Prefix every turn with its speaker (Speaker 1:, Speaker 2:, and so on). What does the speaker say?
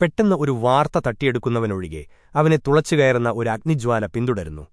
Speaker 1: പെട്ടെന്ന് ഒരു വാർത്ത തട്ടിയെടുക്കുന്നവനൊഴികെ അവനെ തുളച്ചുകയറുന്ന ഒരു അഗ്നിജ്വാല പിന്തുടരുന്നു.